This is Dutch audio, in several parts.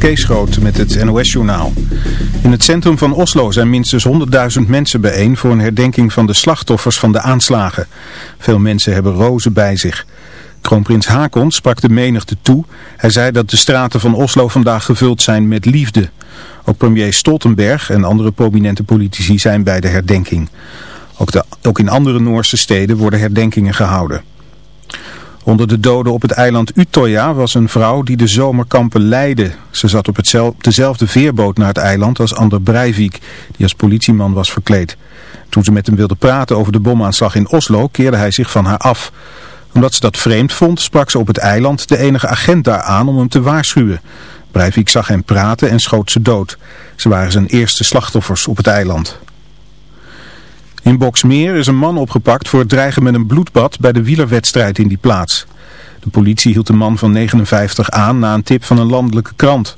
Kees Groot met het NOS-journaal. In het centrum van Oslo zijn minstens 100.000 mensen bijeen voor een herdenking van de slachtoffers van de aanslagen. Veel mensen hebben rozen bij zich. Kroonprins Hakon sprak de menigte toe. Hij zei dat de straten van Oslo vandaag gevuld zijn met liefde. Ook premier Stoltenberg en andere prominente politici zijn bij de herdenking. Ook, de, ook in andere Noorse steden worden herdenkingen gehouden. Onder de doden op het eiland Utoya was een vrouw die de zomerkampen leidde. Ze zat op dezelfde veerboot naar het eiland als Ander Breivik, die als politieman was verkleed. Toen ze met hem wilde praten over de bomaanslag in Oslo, keerde hij zich van haar af. Omdat ze dat vreemd vond, sprak ze op het eiland de enige agent daar aan om hem te waarschuwen. Breivik zag hem praten en schoot ze dood. Ze waren zijn eerste slachtoffers op het eiland. In Boksmeer is een man opgepakt voor het dreigen met een bloedbad bij de wielerwedstrijd in die plaats. De politie hield de man van 59 aan na een tip van een landelijke krant.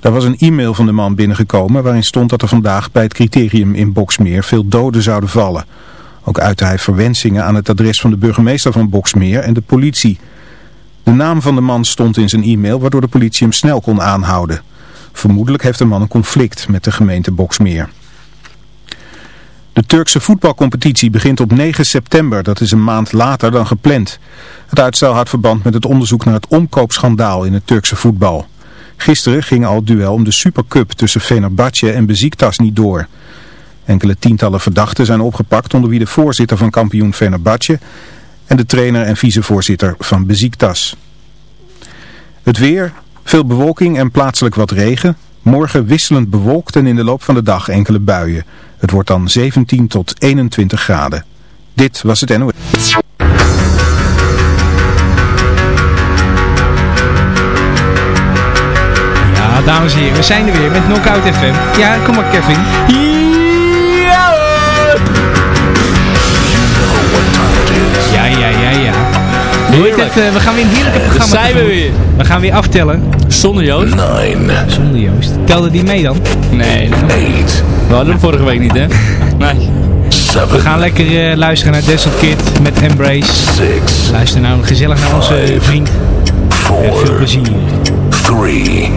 Daar was een e-mail van de man binnengekomen waarin stond dat er vandaag bij het criterium in Boksmeer veel doden zouden vallen. Ook uitte hij verwensingen aan het adres van de burgemeester van Boksmeer en de politie. De naam van de man stond in zijn e-mail waardoor de politie hem snel kon aanhouden. Vermoedelijk heeft de man een conflict met de gemeente Boksmeer. De Turkse voetbalcompetitie begint op 9 september, dat is een maand later dan gepland. Het uitstel houdt verband met het onderzoek naar het omkoopschandaal in het Turkse voetbal. Gisteren ging al het duel om de Supercup tussen Fenerbahce en Beziktas niet door. Enkele tientallen verdachten zijn opgepakt onder wie de voorzitter van kampioen Fenerbahce en de trainer en vicevoorzitter van Beziktas. Het weer, veel bewolking en plaatselijk wat regen. Morgen wisselend bewolkt en in de loop van de dag enkele buien. Het wordt dan 17 tot 21 graden. Dit was het NOS. Ja, dames en heren, we zijn er weer met Knockout FM. Ja, kom maar Kevin. Uh, we gaan weer een heerlijke programma. Daar zijn we weer. We gaan weer aftellen. Zonder Joost. Nine. Zonder Joost. Telde die mee dan? Nee. Eight. We hadden hem vorige week niet, hè? Nee. Seven. We gaan lekker uh, luisteren naar Desert Kid met Embrace. Six. Luister nou gezellig naar onze vriend. En veel Four. plezier. Three.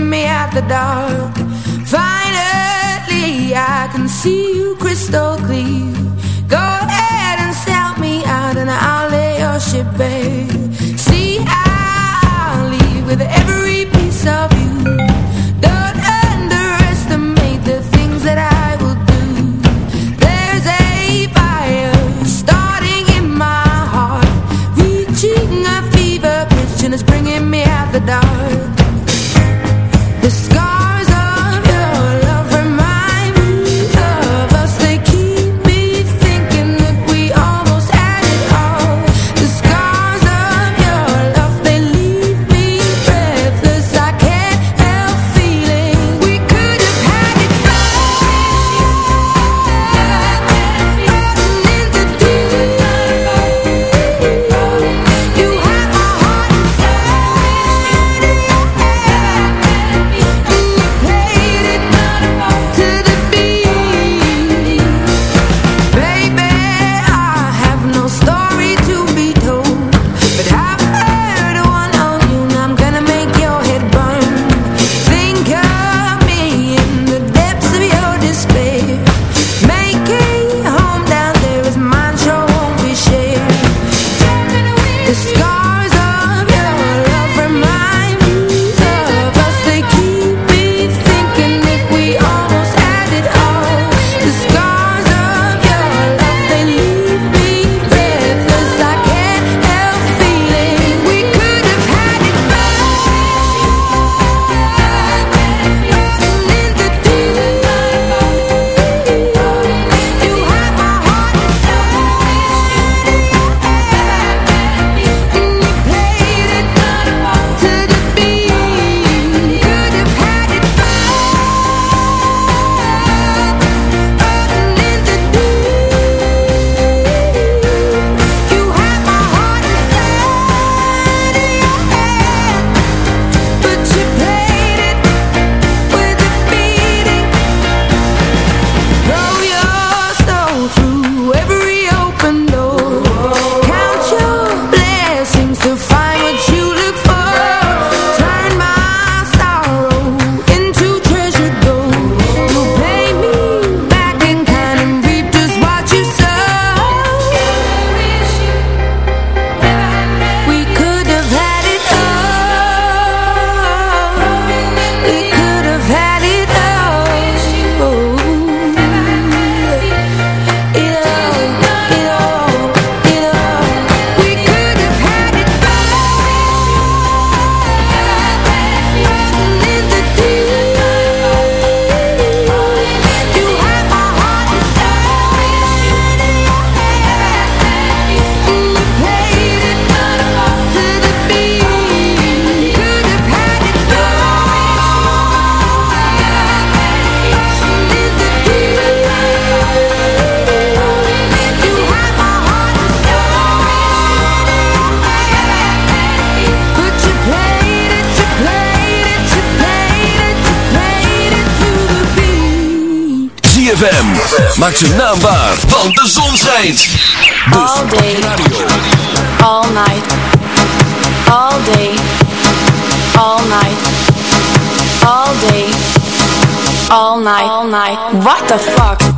me at the dark. Finally I can see want de zon schijnt. Dus all day, all night, all day, all night, all day, all night, all night. What the fuck?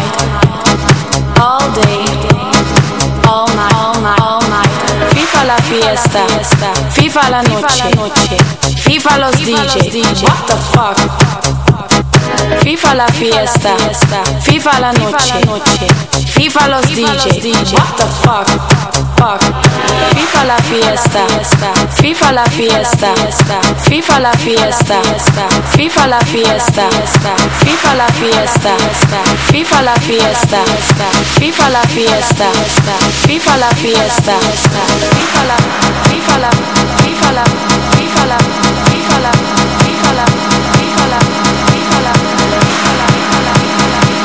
Fiesta, viva la noche, viva los DJs, what the fuck? Viva la fiesta, viva la noche, viva los DJs, what the fuck, fuck. Viva la fiesta, viva la fiesta, viva la fiesta, viva la fiesta, viva la fiesta, viva la fiesta, viva la fiesta, viva la fiesta, viva la, viva la, viva la, viva la, viva la, viva la, viva la, viva la.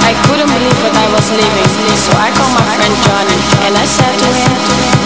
I couldn't believe what I was living, so I called my friend Johnny and I said to him,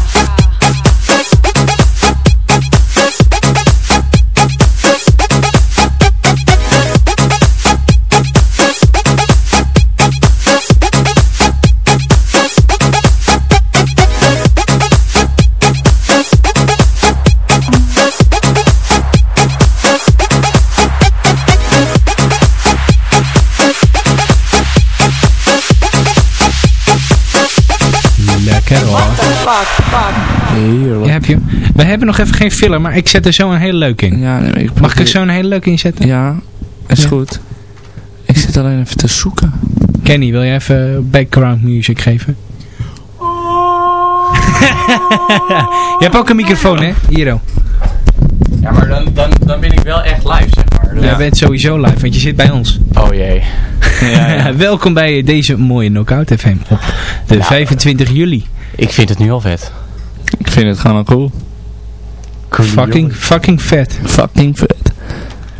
Lekker hoor. What the fuck? fuck? Heerlijk. Ja, heb je. We hebben nog even geen filler, maar ik zet er zo een hele leuk in. Ja, nee, ik Mag ik er zo een hele leuk in zetten? Ja, is Ja. goed. Ik zit alleen even te zoeken. Kenny, wil jij even background music geven? je hebt ook een microfoon, hè? Hier, oh. Ja, maar dan, dan, dan ben ik wel echt live, zeg maar. Dus- Jij bent sowieso live, want je zit bij ons. Oh jee. Welkom bij deze mooie Knockout FM op de Nou, 25 juli. Ik vind het nu al vet. Ik vind het gewoon al cool. Fucking, fucking vet. Fucking vet.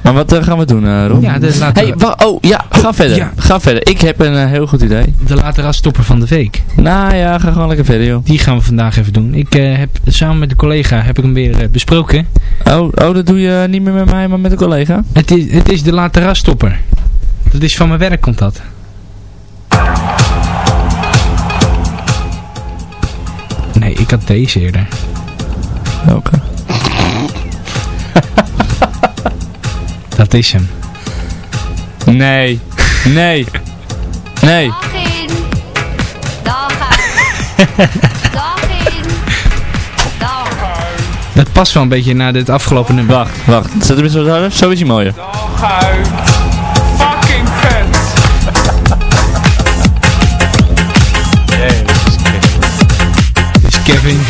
Maar wat eh, gaan we doen, eh Rob? Ja, de later, Hey, wa- oh ja, ga verder. Ja. Ga verder. Ik heb een eh, heel goed idee. de later stopper van de week. Nou ja, ga gewoon lekker verder, joh. Die gaan we vandaag even doen. Ik eh, heb samen met de collega heb ik hem weer besproken. Oh, oh, dat doe je niet meer met mij, maar met een collega? Het is, het is de later stopper. Dat is van mijn werk komt dat. Nee, ik had deze eerder. Welke? Dat is hem. Nee. Nee. Nee. Dag in. Dag uit. Dag in. Dag uit. Dat past wel een beetje naar dit afgelopen nummer. Wacht, wacht. Zet hem eens wat harder. Zo is hij mooier. Is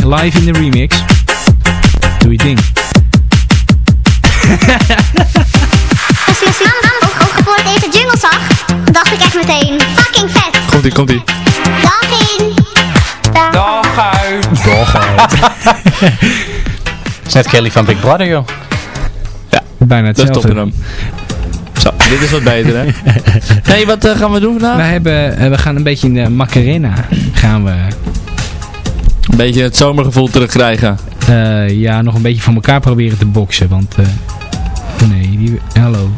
Live in de remix. Doe je ding. Als mijn snam ook, voor deze jungle zag, dacht ik echt meteen, fucking vet. Komt ie, komt ie. Dag in. Dag uit. is net Kelly van Big Brother, joh. Bijna Dat is hetzelfde. Zo, dit is wat beter, hè? hey, wat eh, gaan we doen vandaag? We, hebben, eh, we gaan een beetje in de Macarena. Gaan we Een beetje het zomergevoel terugkrijgen. eh, ja, nog een beetje voor elkaar proberen te boksen. Want, eh, nee, die, hallo.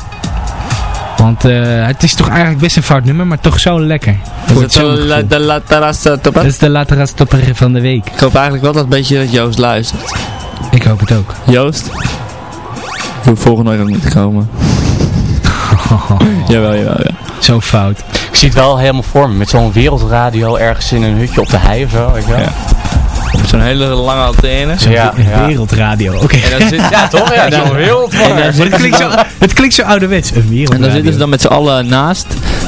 Want eh, het is toch eigenlijk best een fout nummer, maar toch zo lekker. Is het zo la, de la terrasse top? Dat is de latere stopper van de week. Ik hoop eigenlijk wel dat een beetje dat Joost luistert. Ik hoop het ook. Joost? Je hoeft volgende week ook niet te komen. jawel, jawel, ja. Zo fout. Ik zie het wel helemaal voor me. Met zo'n wereldradio ergens in een hutje op de hei of zo, weet je wel. Ja. Zo'n hele lange antenne. Ja, ja. Wereldradio. Oké. En dan zit, Ja, toch? Ja, zo'n wereld. en dan Het klinkt, zo, het klinkt zo ouderwets. Een en wereldradio. dan zitten ze dan met z'n allen naast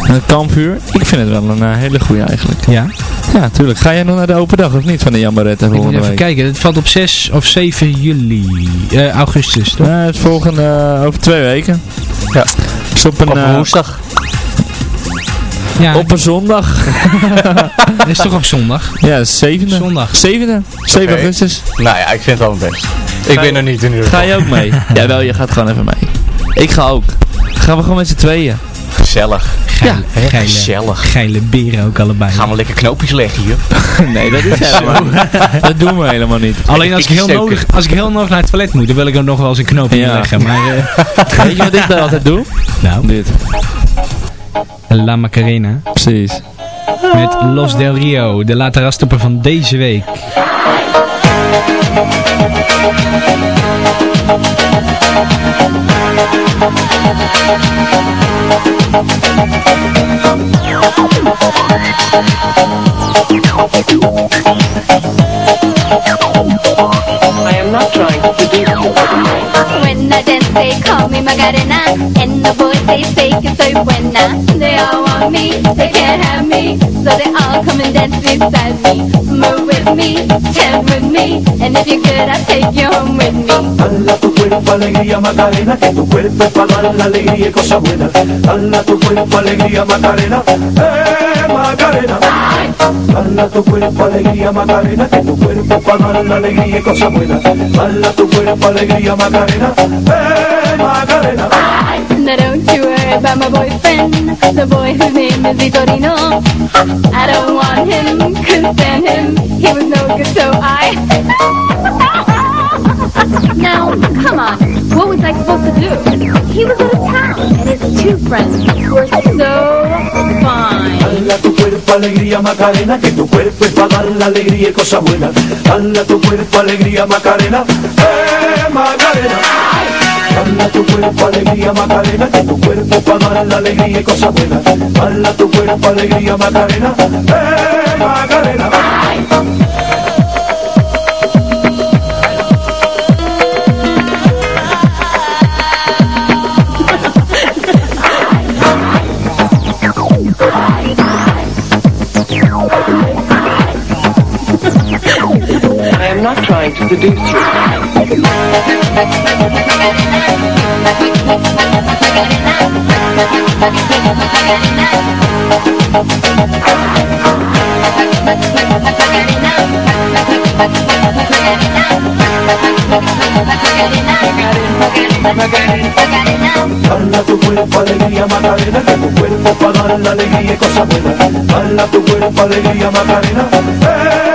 een kampvuur. Ik vind het wel een eh, hele goede eigenlijk. Ja. Ja, tuurlijk. Ga jij nog naar de open dag of niet van de moet volgende even week? kijken. Het valt op 6 of 7 juli. eh, augustus, toch? Ja, het volgende over twee weken. Ja. Dus op een, Op eh, woensdag. Ja, Op een zondag. is toch op zondag? Ja, zevende. Zondag. Zevende. 7 Oké. augustus. Nou ja, ik vind het wel best. Ik ben er niet in ieder Ga je ook mee? Jawel, je gaat gewoon even mee. Ik ga ook. Gaan we gewoon met z'n tweeën. Gezellig. Geile, hè? geile, Gezellig. geile beren ook allebei. Gaan we lekker knoopjes leggen hier. nee, dat is helemaal niet. Dat doen we helemaal niet. Alleen als ik, heel nodig, als ik heel nodig naar het toilet moet, dan wil ik er nog wel eens een knoop in Ja. leggen. Maar, eh, Weet je wat ik dan altijd doe? nou, Dit. La Macarena. Precies. Met Los Del Rio, de laterastopper van deze week. When I dance, they call me Macarena. And the boys, they say que soy buena. They all want me, they can't have me. So they all come and dance beside me. Move with me, dance with me. And if you're good, I'll take you home with me. Dala tu cuerpo alegría Macarena, que tu cuerpo es para dar la alegría y cosas buenas. Dala tu cuerpo alegría Macarena, eh Macarena. Dala tu cuerpo alegría Macarena, que tu cuerpo para dar la alegría y cosas buenas. Dala tu cuerpo alegría Macarena, eh Macarena. Don't you worry about my boyfriend, the boy whose name is Vitorino. I don't want him, couldn't stand him, he was no good, so I... now, come on, what was I supposed to do? He was out of town, and his two friends were so fine. Cuerpo alegría Macarena, que tu cuerpo es para dar la alegría y cosas buenas. Dala tu cuerpo alegría Macarena, eh Macarena. Dala tu cuerpo alegría Macarena, que tu cuerpo para dar la alegría y cosas buenas. Dala tu cuerpo alegría Macarena, eh Macarena. Trying to you. Dala tu cuerpo alegría Macarena, que tu cuerpo para dar la alegría y cosas buenas. Dala tu cuerpo alegría Macarena, eh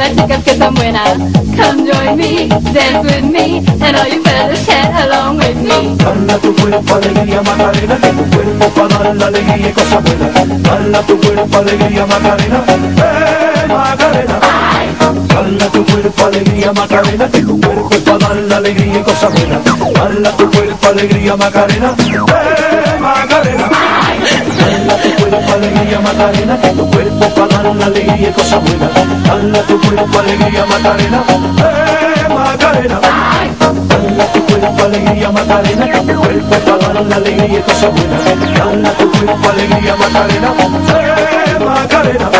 At the chicas que son buenas. Come join me, dance with me, and all you fellas chat along with me. Dala tu cuerpo alegría Macarena, que tu cuerpo para dar la alegría y cosas buenas. Dala tu cuerpo alegría Macarena, eh Macarena. Dala tu cuerpo alegría Macarena, que tu cuerpo para dar la alegría y cosas buenas. Dala tu cuerpo alegría Macarena, eh Macarena. Dala tu cuerpo alegría Macarena, tu cuerpo para dar la alegría y cosas buenas. Tu cuerpo alegría Macarena, eh Macarena. Dala tu cuerpo alegría Macarena, que tu cuerpo para dar la alegría y cosas buenas. Dala tu cuerpo alegría Macarena, eh Macarena.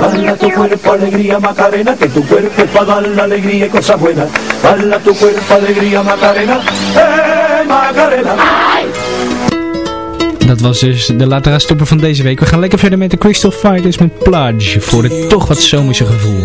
Dala tu cuerpo alegría Macarena, que tu cuerpo para dar la alegría y cosas buenas. Dala tu cuerpo alegría Macarena, eh Macarena. Dat was dus de laterastopper van deze week. We gaan lekker verder met de Crystal Fighters met Plage. Voor het toch wat zomerse gevoel.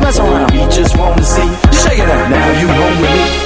mess around. We just wanna see shake it up. Now you home with me.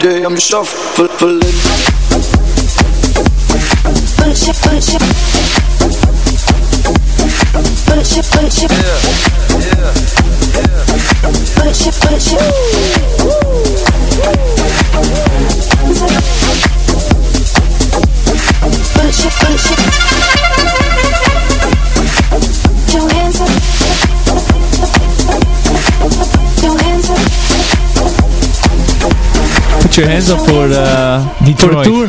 day I'm shuffling Push it, your hands up voor de, voor de Detroit. tour.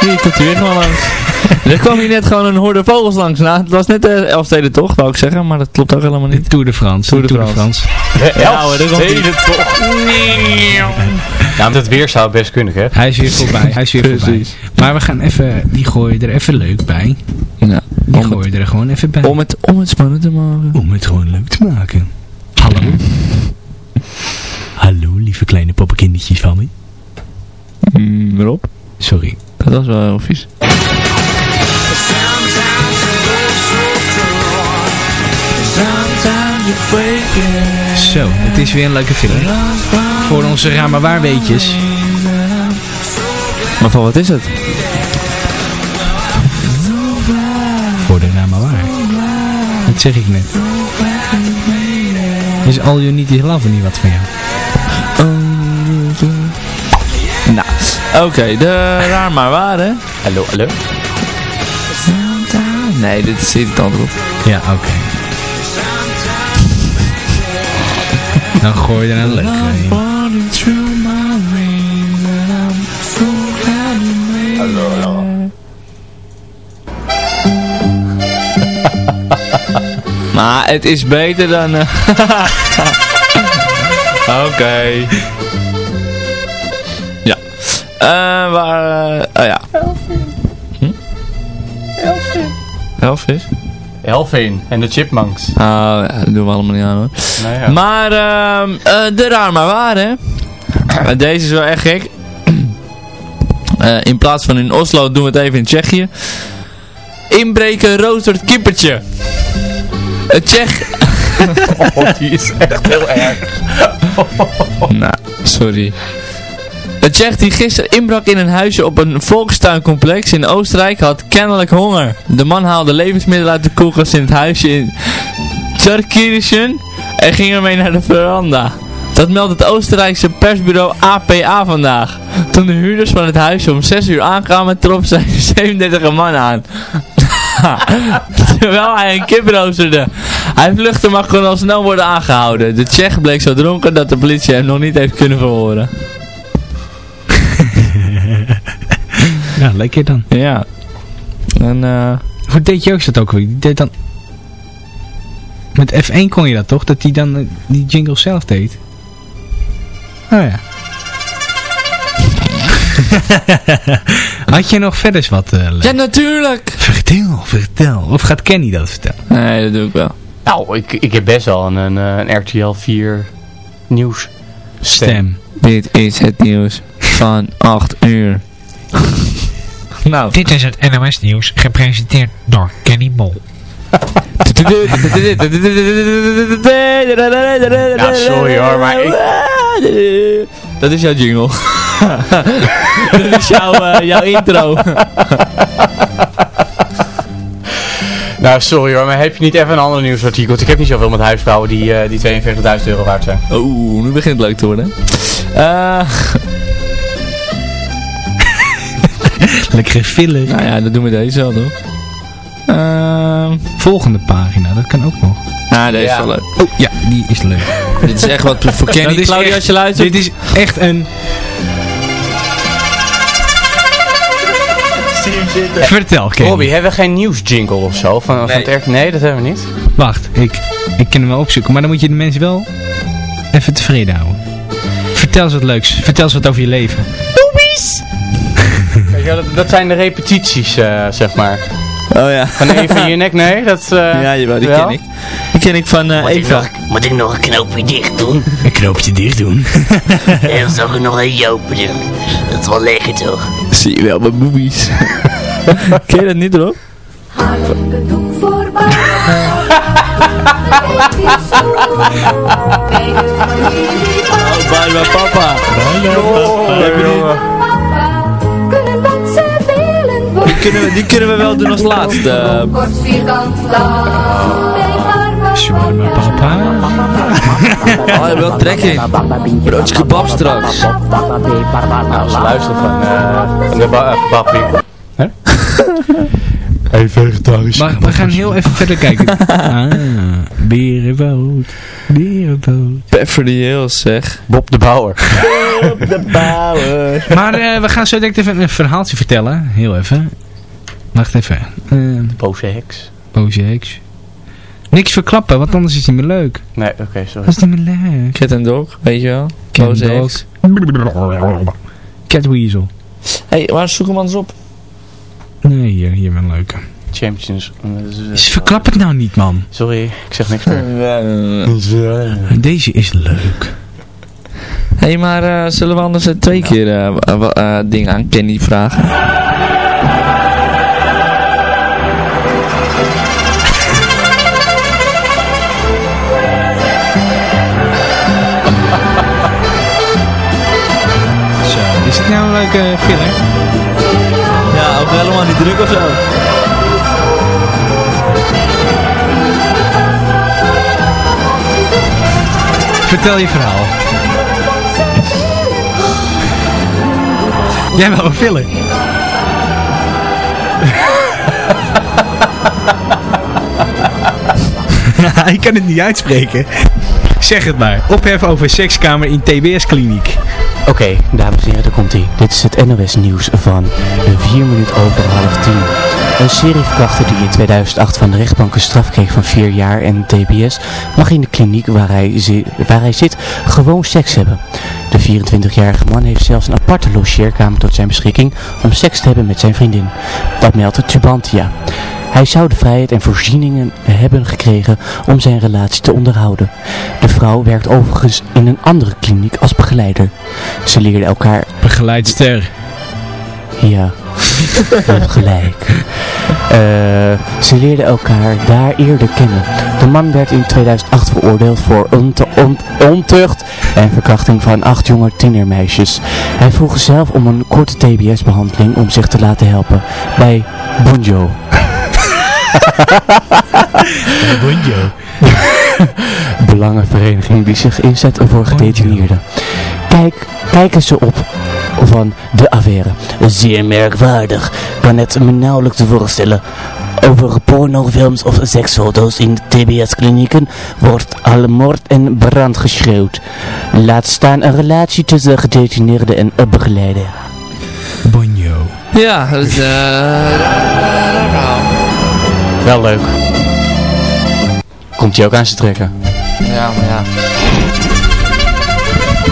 Hier komt hij weer gewoon langs. er kwam hier net gewoon een hoorde vogels langs. Nou, het was net de Elfsteden toch, wou ik zeggen, maar dat klopt ook helemaal niet. Tour de France. Tour de Tour de France. France. Ja, hoor, daar komt hij. toch. Ja, want het weer zou best kunnen, hè? Hij is weer voorbij. Hij is weer voorbij. Maar we gaan even, die gooien er even leuk bij. Ja, Die gooien er gewoon even bij. om, het, om het spannend te maken. Om het gewoon leuk te maken. Hallo. Lieve kleine poppenkindertjes van me. Mm, Rob, Sorry. dat was wel heel vies. Zo, het is weer een leuke film. Voor onze Rama Waarweetjes. Maar van wat is het? Voor de Rama Waar. Dat zeg ik net. Is All You Need Is Love niet wat van jou? Oké, de raar maar waar hè? Hallo, hallo. Nee, dit is irritant op. Ja, oké. Dan gooi je er een leuke in. Maar het is beter dan... eh, Oké. Eh, waar... eh, oh ja. Hm? Elvis? Elvin en de Chipmunks. Oh, ja, dat doen we allemaal niet aan hoor. Nou ja. Maar, ehm eh, de raar maar waar hè. Deze is wel echt gek. Eh, in plaats van in Oslo doen we het even in Tsjechië. Inbreken roosterd kippertje. Het Tsjech... Oh, die is echt heel erg. nou, sorry. Het Tsjech die gisteren inbrak in een huisje op een volkstuincomplex in Oostenrijk had kennelijk honger. De man haalde levensmiddelen uit de koelkast in het huisje in Tsarkirchen en ging ermee naar de veranda. Dat meldt het Oostenrijkse persbureau APA vandaag. Toen de huurders van het huisje om 6 uur aankwamen, trof zijn 37 man aan. Terwijl hij een kip roosterde. Hij vluchtte maar kon al snel worden aangehouden. De Tsjech bleek zo dronken dat de politie hem nog niet heeft kunnen verhoren. Ja, lekker dan. Ja. En eh... Hoe deed Joost dat ook weer? Die deed dan... Met F1 kon je dat toch? Dat hij dan eh, die jingle zelf deed. Oh ja. Had je nog verder wat, eh Le- Ja, natuurlijk! Vertel, vertel. Of gaat Kenny dat vertellen? Nee, dat doe ik wel. Nou, ik, ik heb best wel een, een, eh, een RTL 4 nieuws Stem. Dit is het nieuws van 8 uur. Nou. Dit is het NOS Nieuws, gepresenteerd door Kenny Bol. Ja, sorry hoor, maar ik... Dat is jouw jingle. Dit is jouw, eh, jouw intro. Nou, sorry hoor, maar heb je niet even een ander nieuwsartikel? Want Ik heb niet zoveel met huisvrouwen die, eh, die 42.000 euro waard zijn. Oeh, nu begint het leuk te worden. Eh Lekkere filler. nou ja, dat doen we deze wel, toch? Ehm Volgende pagina, dat kan ook nog. ah, deze Ja. is wel leuk. Oh, ja, die is leuk. Dit is echt wat voor Kenny Dat is Claudia echt- als je luistert. Dit is echt een... Vertel, Kenny. Robbie, hebben we geen nieuwsjingle of zo? Van, van het? Nee, dat hebben we niet. Wacht, ik, ik kan hem wel opzoeken, maar dan moet je de mensen wel even tevreden houden. Vertel eens wat leuks. Vertel eens wat over je leven. Weet wel, dat, dat zijn de repetities, eh, zeg maar. Oh ja. Van je nek, nee? Dat, eh, Ja, jawel, die wel? ken ik. Die ken ik van eh Eva. Moet ik nog een knoopje dicht doen? Een knoopje dicht doen. En dan zal ik nog een open doen. Dat is wel lekker toch? Zie je wel mijn boobies. ken je dat niet, Rob? Oh, bye bye papa. Je die? Die kunnen, we, die kunnen we wel doen als laatste. Shawarma papa. Oh, je wel trek in. Broodje kebab straks. Nou, ze luisteren van, eh van de ba eh. Hè? Hey, vegetarisch. Maar we gaan heel even verder kijken. Ah, berenboot. Berenboot. Beverly Hills, zeg. Bob de Bouwer. de Bouwer. Maar eh, we gaan zo direct even een verhaaltje vertellen. Heel even. Wacht even. Eh Boze heks. boze heks. Niks verklappen, want anders is niet meer leuk. Nee, oké, sorry. Dat is niet meer leuk. Cat and Dog, weet je wel. Cat Boze and heks. Catweasel. Hé, hey, waar zoek hem anders op? Nee, hier, hier een leuke. Champions. Dus verklap het nou niet, man. Sorry, ik zeg niks meer. Deze is leuk. Hé, hey, maar eh, zullen we anders eh, twee keer eh, wa- wa- eh, dingen aan Kenny vragen? Leuke filler? Ja, ook helemaal niet druk of zo. Vertel je verhaal. Jij wil een filler. Ik kan het niet uitspreken. Zeg het maar. Ophef over sekskamer in TBS-kliniek. Oké, dames en heren, daar komt ie. Dit is het NOS nieuws van 4 minuten over half 10. Een serieverkrachter die in 2008 van de rechtbank een straf kreeg van 4 jaar en TBS mag in de kliniek waar hij, waar hij zit gewoon seks hebben. De 24-jarige man heeft zelfs een aparte logeerkamer tot zijn beschikking om seks te hebben met zijn vriendin. Dat meldt Tubantia. Hij zou de vrijheid en voorzieningen hebben gekregen om zijn relatie te onderhouden. De vrouw werkt overigens in een andere kliniek als begeleider. Ze leerden elkaar... Begeleidster. Ja, gelijk. Eh, ze leerden elkaar daar eerder kennen. De man werd in 2008 veroordeeld voor ontucht en verkrachting van acht jonge tienermeisjes. Hij vroeg zelf om een korte TBS-behandeling om zich te laten helpen bij Bonjo. Bonjo. Belangenvereniging die zich inzet voor gedetineerden. Kijk, kijken ze op van de affaire. Zeer merkwaardig. Kan het me nauwelijks voorstellen. Over pornofilms of seksfoto's in TBS-klinieken wordt al moord en brand geschreeuwd. Laat staan een relatie tussen gedetineerde en begeleider. Bonjo. Ja, dat is eh... Wel leuk. Komt hij ook aan ze trekken? Ja, maar ja.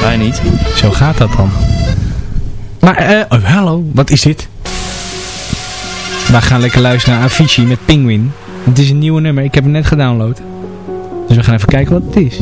Wij niet. Zo gaat dat dan. Maar, eh, oh, hallo, wat is dit? We gaan lekker luisteren naar Avicii met Penguin. Het is een nieuwe nummer, ik heb hem net gedownload. Dus we gaan even kijken wat het is.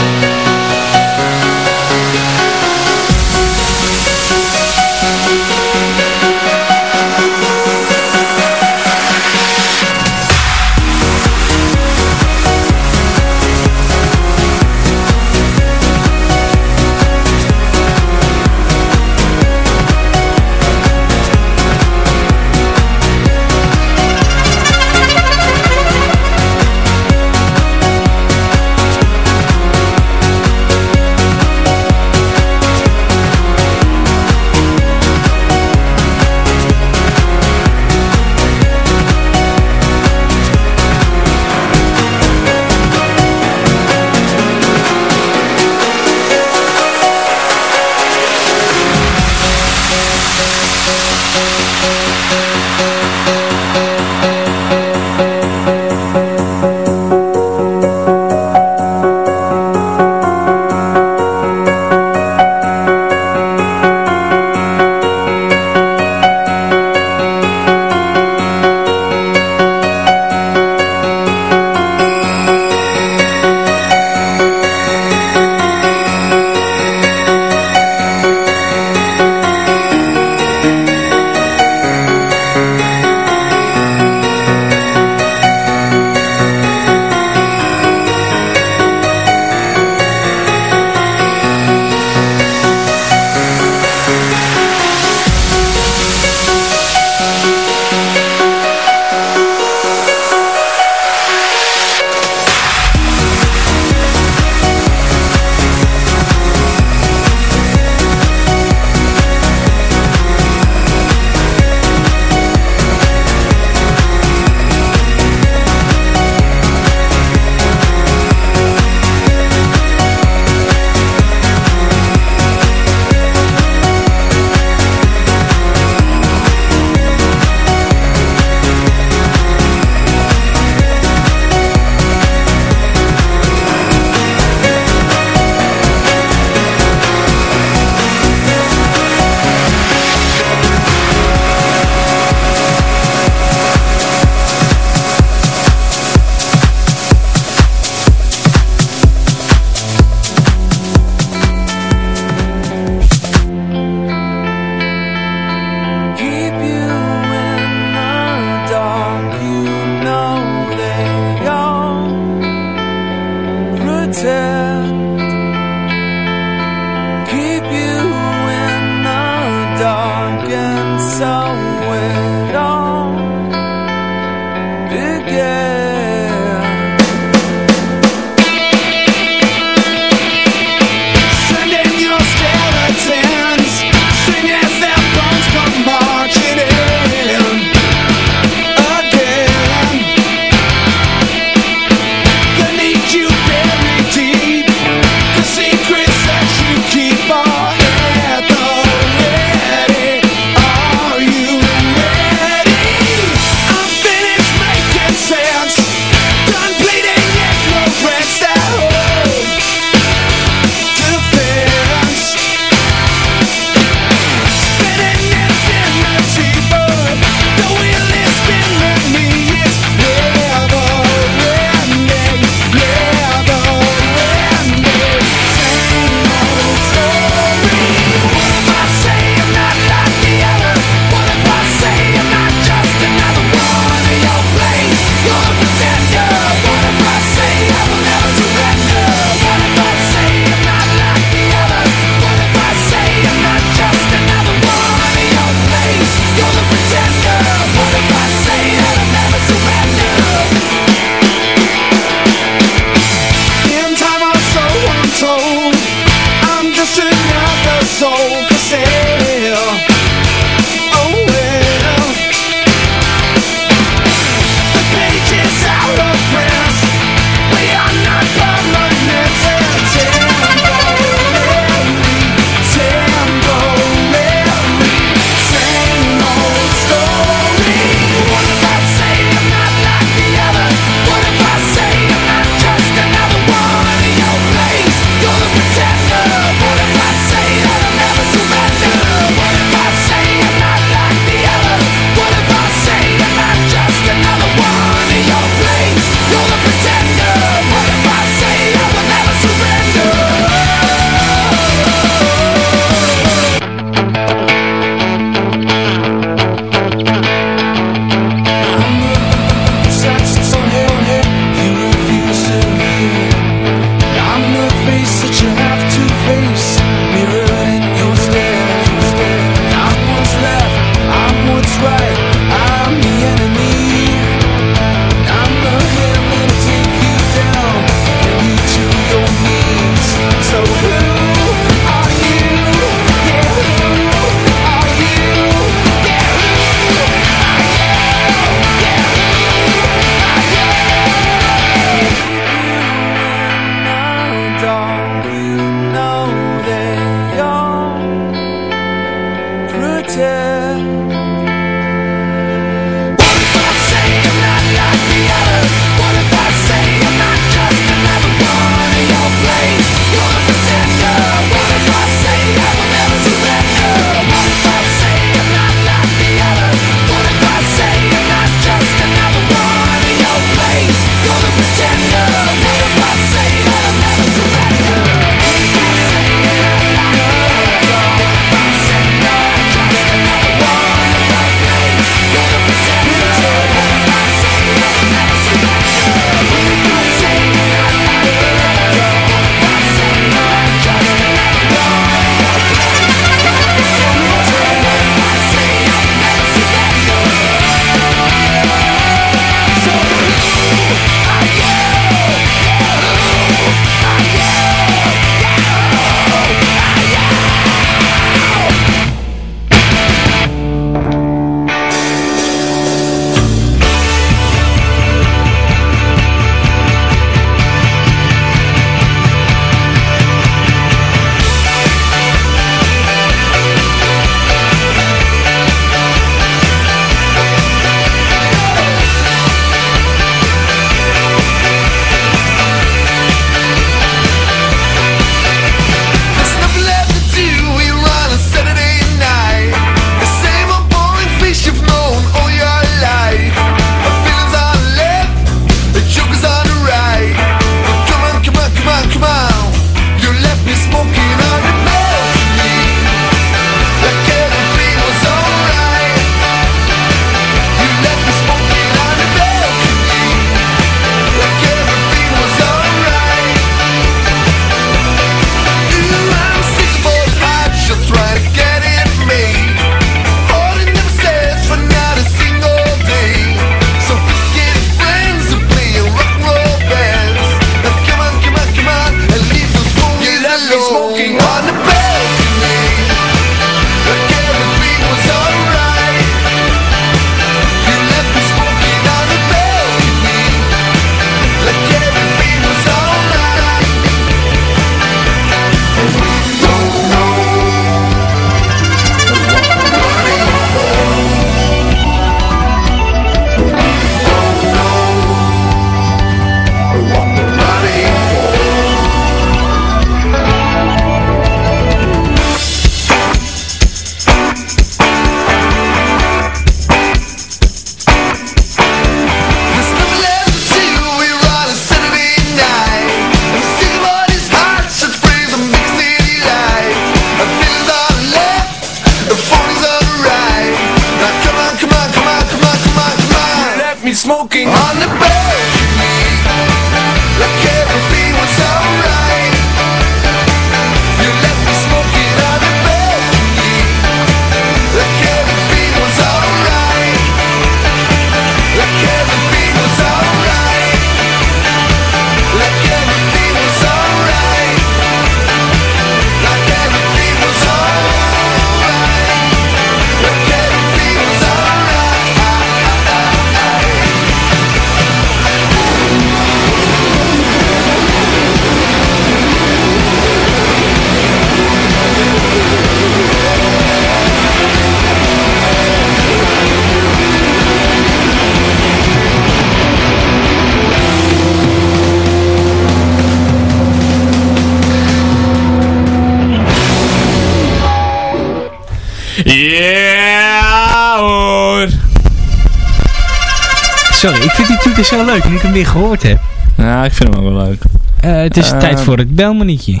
sorry, ik vind die toeter zo leuk nu ik hem weer gehoord heb. Ja, ik vind hem ook wel leuk. Eh, het is eh, tijd voor het belmanietje.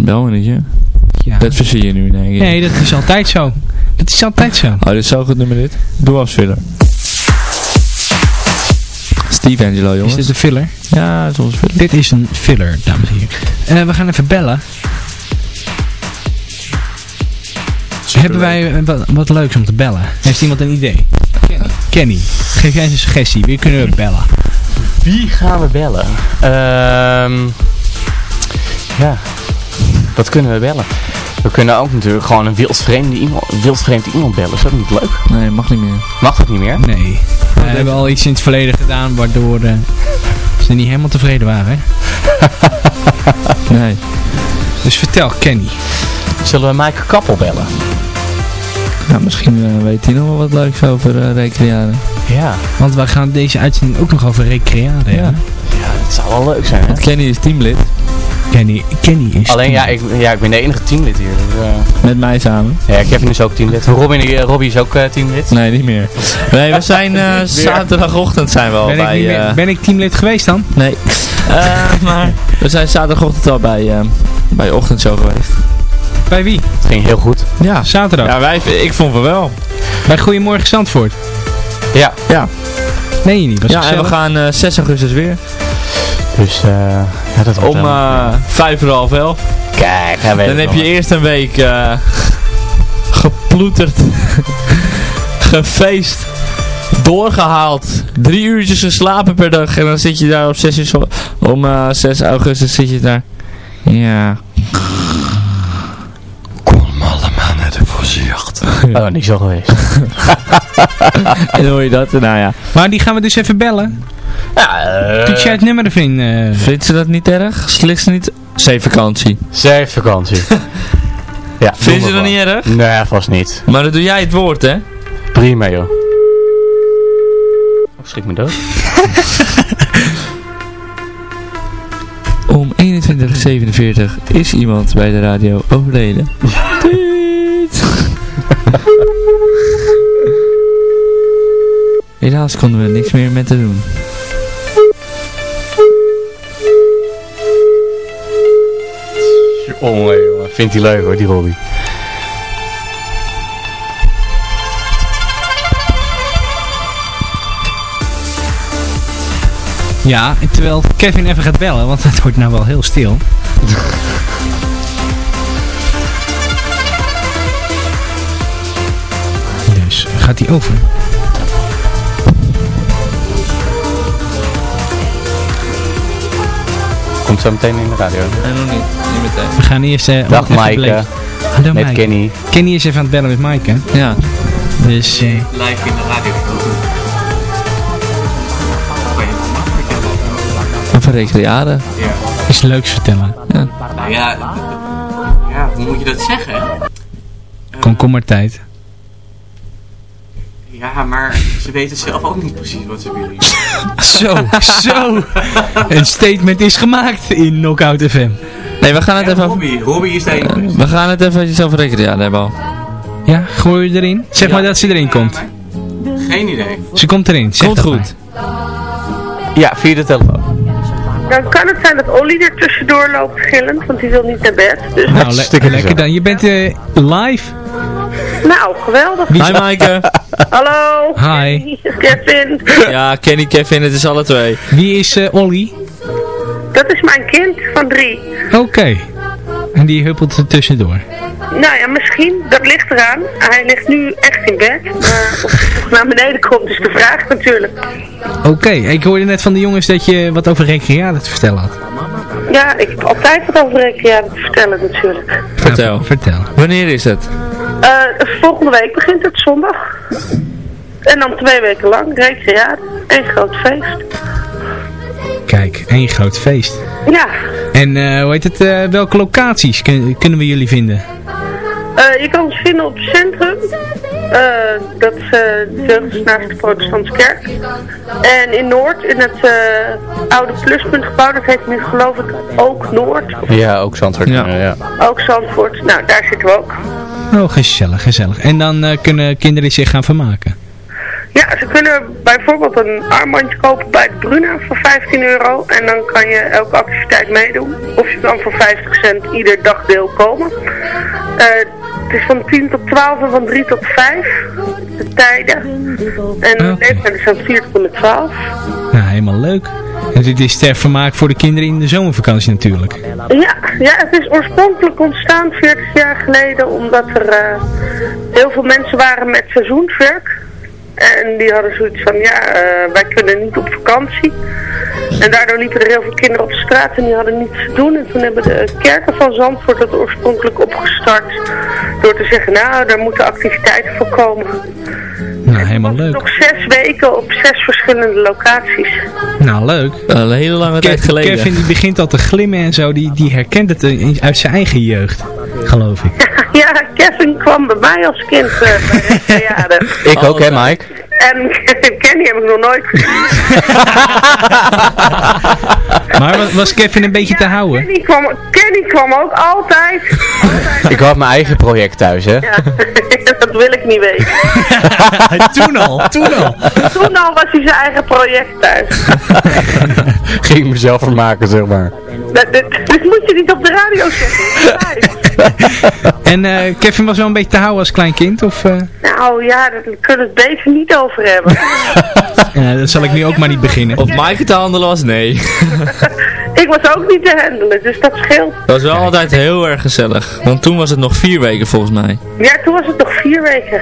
Belmanietje? Ja. Dat verzin je nu, denk ik. Nee, dat is altijd zo. Dat is altijd zo. Oh, dit is zo goed nummer dit. Doe als filler. Steve Angelo, jongens. Is dit een filler? Ja, dat is onze filler. Dit is een filler, dames en heren. Eh, we gaan even bellen. Hebben wij wat, wat leuks om te bellen? Heeft iemand een idee? Kenny. Kenny geef jij eens een suggestie. Wie kunnen we bellen? Wie gaan we bellen? Um, ja, wat kunnen we bellen? We kunnen ook natuurlijk gewoon een wildvreemde iemand, wildvreemd iemand bellen. Is dat niet leuk? Nee, mag niet meer. Mag dat niet meer? Nee. Oh, we hebben al iets in het verleden gedaan waardoor eh, ze niet helemaal tevreden waren. nee. Dus vertel, Kenny. Zullen we Mike Kappel bellen? Nou, misschien eh, weet hij nog wel wat leuks over uh, recreëren. Ja. Want wij gaan deze uitzending ook nog over recreëren. Ja. Ja. Dat zou wel leuk zijn, hè? Want Kenny is teamlid. Kenny, Kenny is... Alleen, ja ik, ja, ik ben de enige teamlid hier. Dus, eh, Met mij samen. ja, Kevin is ook teamlid. Robin, Robbie is ook eh, teamlid. Nee, niet meer. Nee, we zijn eh, zaterdagochtend zijn we al ben, ik bij... meer- eh, ben ik teamlid geweest dan? Nee. Eh, maar we zijn zaterdagochtend al bij, eh bij ochtendshow geweest. Bij wie? Het ging heel goed. Ja. Zaterdag. Ja, wij, ik vond het wel. Bij Goedemorgen Zandvoort. Ja. Ja. Nee, niet. Was Ja, en we gaan eh 6 augustus weer. Dus, eh ja, dat wordt Om wel- eh vijf voor half elf. Kijk, Dan heb je eerst een week eh geploeterd, gefeest, doorgehaald, drie uurtjes geslapen per dag en dan zit je daar op 6 uur, zo- om eh 6 augustus zit je daar. Ja. Voorzicht. Oh, niet zo geweest. en hoor je dat? Nou ja. Maar die gaan we dus even bellen. Ja, eh, Toets jij het nummer in? eh? Vindt ze dat niet erg? Ze niet? Zeevakantie. Zij vakantie. ja, Vindt ze dat niet erg? Nee, vast niet. Maar dan doe jij het woord, hè? Prima, joh. Oh, schrik me dood. Om 21.47 is iemand bij de radio overleden. Helaas konden we niks meer met te doen. Jongen, jongen. Vindt hij leuk hoor, die Robbie. Ja, terwijl Kevin even gaat bellen, want het wordt nou wel heel stil. dus gaat hij over. Komt zo meteen in de radio. En nog niet. Niet meteen. We gaan eerst... eh, Dag Maaike. Hallo Met. Kenny. Kenny is even aan het bellen met Maaike. Ja. Dus... eh, Live in de radio. Over recrearen. Ja. iets leuks vertellen. Ja. Nou ja, ja, hoe moet je dat zeggen? Komkommertijd. Ja, maar ze weten zelf ook niet precies wat ze willen. Zo, zo. Een statement is gemaakt in Knockout FM. Nee, we gaan het Ja, even. Robbie, Robbie is de. We gaan het even over recrearen hebben al. Ja, gooi je erin. Zeg Ja. maar dat ze erin komt. Geen idee. Ze komt erin. Zeg Komt dat goed. Ja, via de telefoon. Dan kan het zijn dat Olly er tussendoor loopt gillend, want die wil niet naar bed. Dus. Nou, le- lekker gezellig. dan. Je bent eh, live. nou, geweldig. Hi Maaike. Hallo. Hi. Kevin. Ja, Kenny, Kevin, het is alle twee. Wie is eh, Olly? Dat is mijn kind van drie. Oké. En die huppelt er tussendoor. Nou ja, misschien. Dat ligt eraan. Hij ligt nu echt in bed. Maar of hij nog naar beneden komt is de vraag natuurlijk. Oké, ik hoorde net van de jongens dat je wat over recreatie te vertellen had. Ja, ik heb altijd wat over recreatie te vertellen natuurlijk. Vertel. Ja, vertel. Wanneer is het? Eh, volgende week begint het zondag. En dan twee weken lang recreatie. Eén groot feest. Kijk, één groot feest. Ja, En eh, hoe heet het, eh, welke locaties kun- kunnen we jullie vinden? Eh, je kan ons vinden op het centrum. Eh, dat is uh, de naast de protestantse kerk. En in Noord, in het eh, oude pluspuntgebouw, dat heet nu geloof ik ook Noord. Ja, ook Zandvoort. Ja. Ja. Ook Zandvoort. Nou, daar zitten we ook. Oh, gezellig, gezellig. En dan eh, kunnen kinderen zich gaan vermaken. Ja, ze kunnen bijvoorbeeld een armbandje kopen bij de Bruna voor 15 euro. En dan kan je elke activiteit meedoen. Of je kan voor 50 cent ieder dagdeel komen. Eh, het is van 10 tot 12 en van 3 tot 5. De tijden. En de Oké. leeftijd is van 4 tot met 12. Nou, helemaal leuk. En dit is ter vermaak voor de kinderen in de zomervakantie natuurlijk. Ja, ja, het is oorspronkelijk ontstaan 40 jaar geleden omdat er eh, heel veel mensen waren met seizoenswerk. En die hadden zoiets van, ja, eh, wij kunnen niet op vakantie. En daardoor liepen er heel veel kinderen op straat en die hadden niets te doen. En toen hebben de kerken van Zandvoort dat oorspronkelijk opgestart. Door te zeggen, nou, daar moeten activiteiten voor komen. Nou, helemaal leuk. Nog zes weken op zes verschillende locaties. Nou, leuk. Een hele lange tijd geleden. Kevin die begint al te glimmen en zo. Die, die herkent het uit zijn eigen jeugd, geloof ik. ja, Kevin kwam bij mij als kind eh, bij recreade. Ik ook, hè, Mike? En Kenny heb ik nog nooit gezien. Maar wa- was Kevin een beetje te houden? Kenny kwam, Kenny kwam ook altijd. Ik had mijn eigen project thuis, hè? Ja, dat wil ik niet weten. toen al, toen al. Toen al was hij zijn eigen project thuis. Ging ik mezelf vermaken, zeg maar. Dat, dit, moet je niet op de radio zeggen. En eh, Kevin was wel een beetje te houden als klein kind? Of, eh? Nou ja, daar kunnen we het beter niet over hebben. Ja, dat zal ik nu ook maar niet beginnen. Of Maaike te handelen was? Nee. Ik was ook niet te handelen, dus dat scheelt. Dat was wel altijd heel erg gezellig. Want toen was het nog vier weken volgens mij. Ja, toen was het nog vier weken.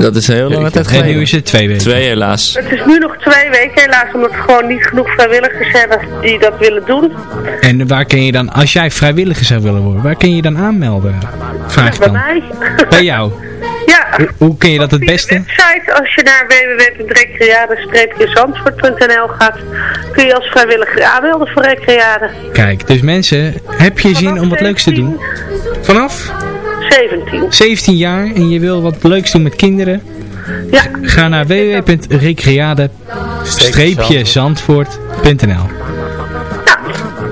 Dat is een heel lange tijd En geleden. nu is het twee weken. Twee helaas. Het is nu nog twee weken helaas, omdat er gewoon niet genoeg vrijwilligers hebben die dat willen doen. En waar kun je dan, als jij vrijwilliger zou willen worden, waar kun je dan aanmelden? Vraag ik Bij dan. mij. Bij jou. Ja. Hoe, hoe kun je dat het beste? website, als je naar www.recreade-zandvoort.nl gaat, kun je als vrijwilliger aanmelden voor Recreade. Kijk, dus mensen, heb je zin om wat leuks te doen? Vanaf 17. 17 jaar en je wil wat leuks doen met kinderen? Ja. Ga naar www.recreade-zandvoort.nl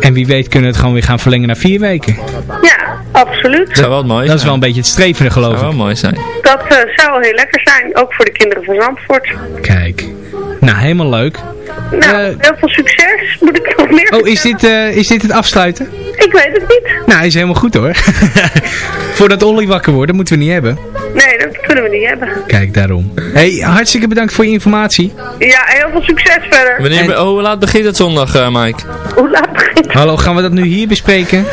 En wie weet kunnen we het gewoon weer gaan verlengen naar vier weken. Ja, absoluut. Dat zou wel mooi Dat is wel een beetje het strevende geloof zou ik. wel mooi zijn. Dat eh, zou wel heel lekker zijn, ook voor de kinderen van Zandvoort. Kijk. Nou, helemaal leuk. Nou, heel veel succes. Moet ik nog meer Oh, is dit, eh, is dit het afsluiten? Ik weet het niet. Nou, is helemaal goed hoor. Voordat Olly wakker wordt, dat moeten we niet hebben. Nee, dat kunnen we niet hebben. Kijk, daarom. hey, hartstikke bedankt voor je informatie. Ja, heel veel succes verder. Wanneer, oh, hoe laat begint het zondag, eh, Mike? Hoe laat begint Hallo, gaan we dat nu hier bespreken?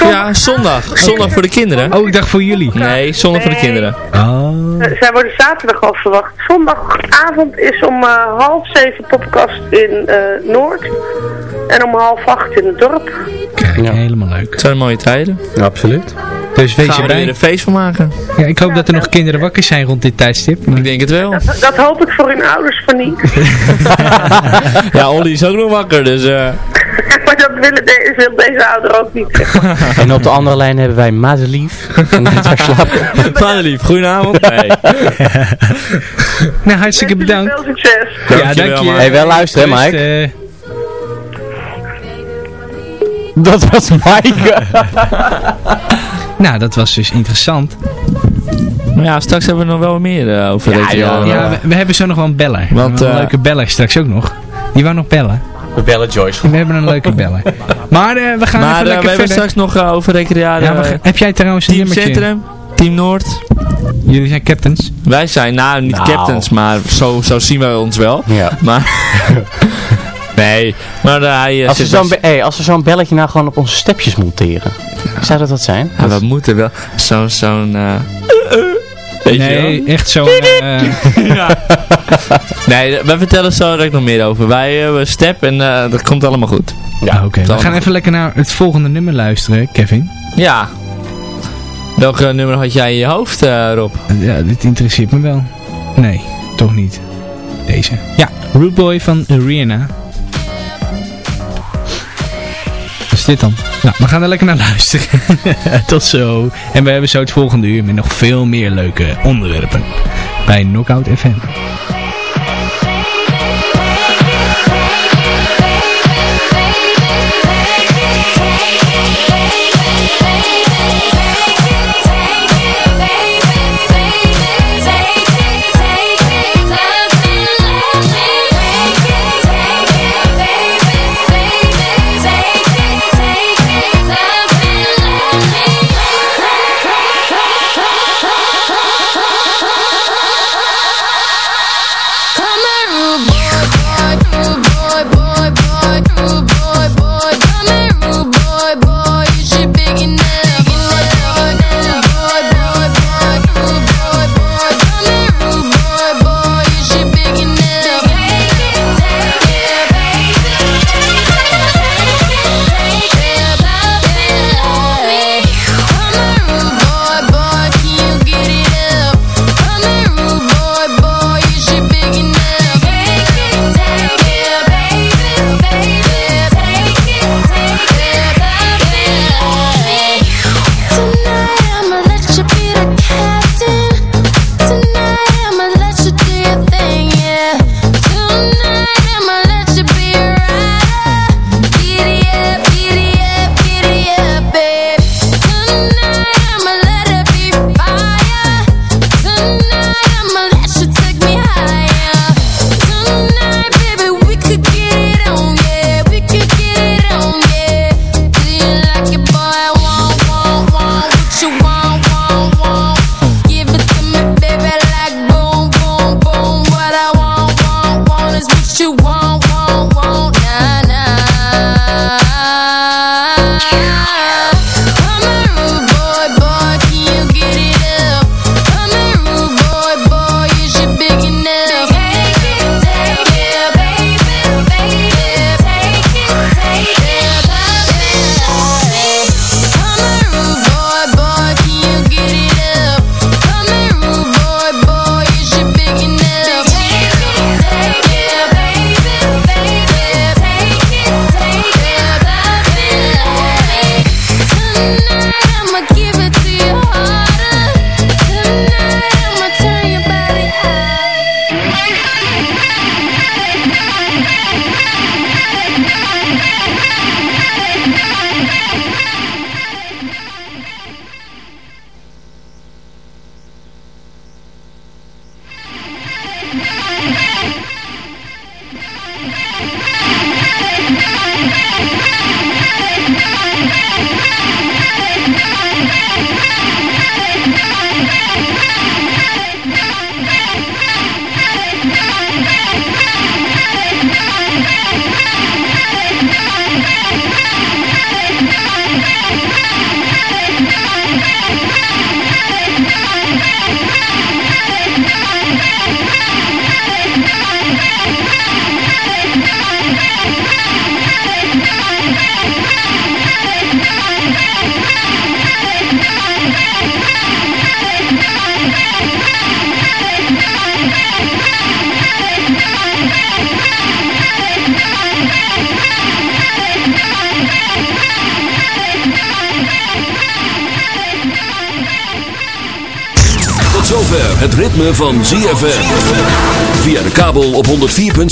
Ja, zondag. Zondag voor de kinderen. Oh, ik dacht voor jullie. Nee, zondag voor de kinderen. Oh. Zij worden zaterdag al verwacht. Zondagavond is om eh, half zeven podcast in eh, Noord. En om half acht in het dorp. Kijk, helemaal leuk. Het zijn mooie tijden. Absoluut. Dus wees Gaan we er een feest van maken. Ja, ik hoop dat er nog kinderen wakker zijn rond dit tijdstip. maar- Ik denk het wel. Dat, dat hoop ik voor hun ouders van niet. Ja, Olly is ook nog wakker, dus... eh maar dat willen de, wil deze ouder ook niet. zeg maar. En op de andere lijn hebben wij slapen. Madelief, goedenavond. Nee. Nou, hartstikke bedankt. Veel succes. Ja, dank je. Hey, wel luisteren, Rust, Mike? eh, Dat was Mike. Nou, dat was dus interessant. Maar ja, straks hebben we nog wel meer eh, over Ja, eh, Ja, we, we hebben zo nog wel een beller. Want, een eh, leuke beller straks ook nog. Die wou nog bellen. We bellen Joyce. We hebben een leuke beller. Maar eh, we gaan Maar even eh, we lekker hebben straks nog over recreade. Ja, heb jij trouwens een Team nummertje? Centrum, Team Noord. Jullie zijn captains. Wij zijn, nou niet Nou. captains, maar zo, zo zien wij ons wel. Ja. Maar... nee, maar hij eh, Als we zit zo'n hey, als we zo'n belletje nou gewoon op onze stepjes monteren. Zou dat wat zijn? Ja, we moeten wel zo'n... zo'n eh, Nee, echt zo'n... eh, ja. Nee, we vertellen zo direct nog meer over. Wij hebben step en eh, dat komt allemaal goed. Ja, oké. We gaan even lekker naar het volgende nummer luisteren, Kevin. Ja. Welk nummer had jij in je hoofd, eh, Rob? Ja, dit interesseert me wel. Nee, toch niet. Deze. Ja, Root Boy van Rihanna. Dit dan? Nou, we gaan er lekker naar luisteren. Tot zo. En we hebben zo het volgende uur met nog veel meer leuke onderwerpen. Bij Knockout FM.